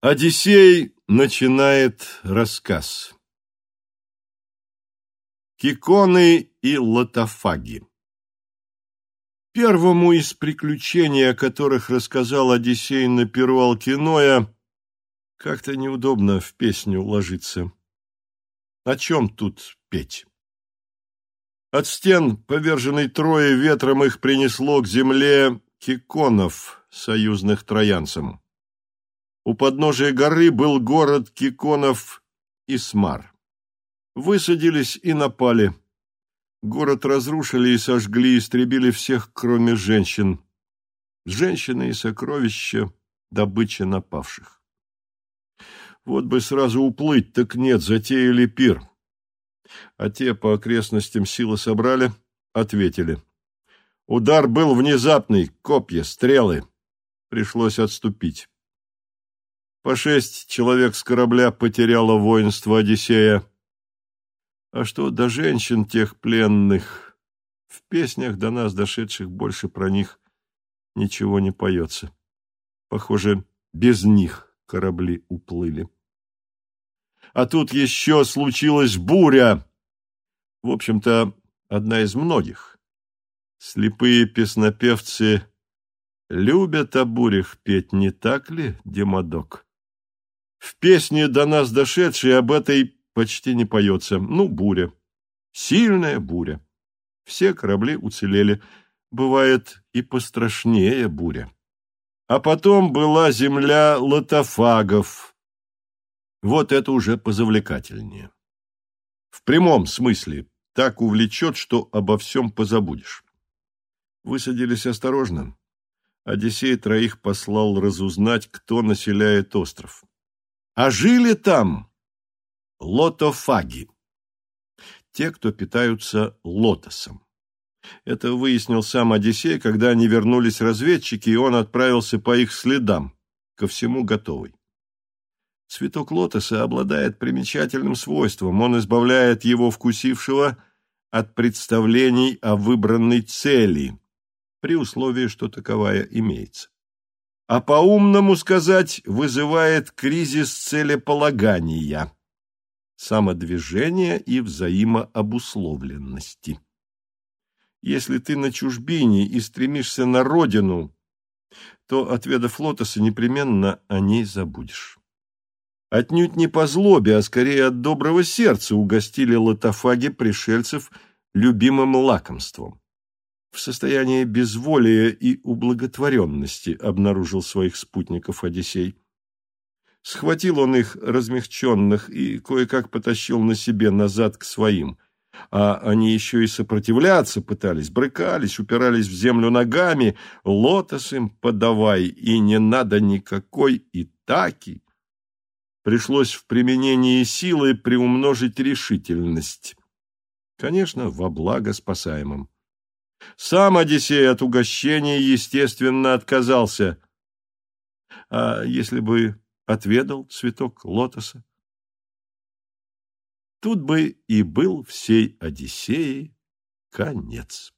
Одиссей начинает рассказ. Киконы и лотофаги Первому из приключений, о которых рассказал Одиссей на перу Алкиноя, как-то неудобно в песню ложиться. О чем тут петь? От стен, поверженной Трои, ветром их принесло к земле киконов, союзных троянцам. У подножия горы был город Киконов Исмар. Высадились и напали. Город разрушили и сожгли, истребили всех, кроме женщин. Женщины и сокровища — добыча напавших. Вот бы сразу уплыть, так нет, затеяли пир. А те по окрестностям силы собрали, ответили. Удар был внезапный, копья, стрелы. Пришлось отступить. По шесть человек с корабля потеряло воинство Одиссея. А что до женщин тех пленных? В песнях до нас, дошедших, больше про них ничего не поется. Похоже, без них корабли уплыли. А тут еще случилась буря. В общем-то, одна из многих. Слепые песнопевцы любят о бурях петь, не так ли, Демодок? В песне до нас дошедшей об этой почти не поется. Ну, буря. Сильная буря. Все корабли уцелели. Бывает и пострашнее буря. А потом была земля лотофагов. Вот это уже позавлекательнее. В прямом смысле так увлечет, что обо всем позабудешь. Высадились осторожно. Одиссей троих послал разузнать, кто населяет остров. А жили там лотофаги, те, кто питаются лотосом. Это выяснил сам Одиссей, когда они вернулись разведчики, и он отправился по их следам, ко всему готовый. Цветок лотоса обладает примечательным свойством. Он избавляет его вкусившего от представлений о выбранной цели, при условии, что таковая имеется а по-умному сказать, вызывает кризис целеполагания, самодвижения и взаимообусловленности. Если ты на чужбине и стремишься на родину, то, отведав лотоса, непременно о ней забудешь. Отнюдь не по злобе, а скорее от доброго сердца угостили лотофаги пришельцев любимым лакомством в состоянии безволия и ублаготворенности обнаружил своих спутников Одиссей. Схватил он их размягченных и кое-как потащил на себе назад к своим, а они еще и сопротивляться пытались, брыкались, упирались в землю ногами, лотос им подавай, и не надо никакой итаки. Пришлось в применении силы приумножить решительность. Конечно, во благо спасаемым. Сам Одиссей от угощения, естественно, отказался. А если бы отведал цветок лотоса? Тут бы и был всей Одиссеи конец.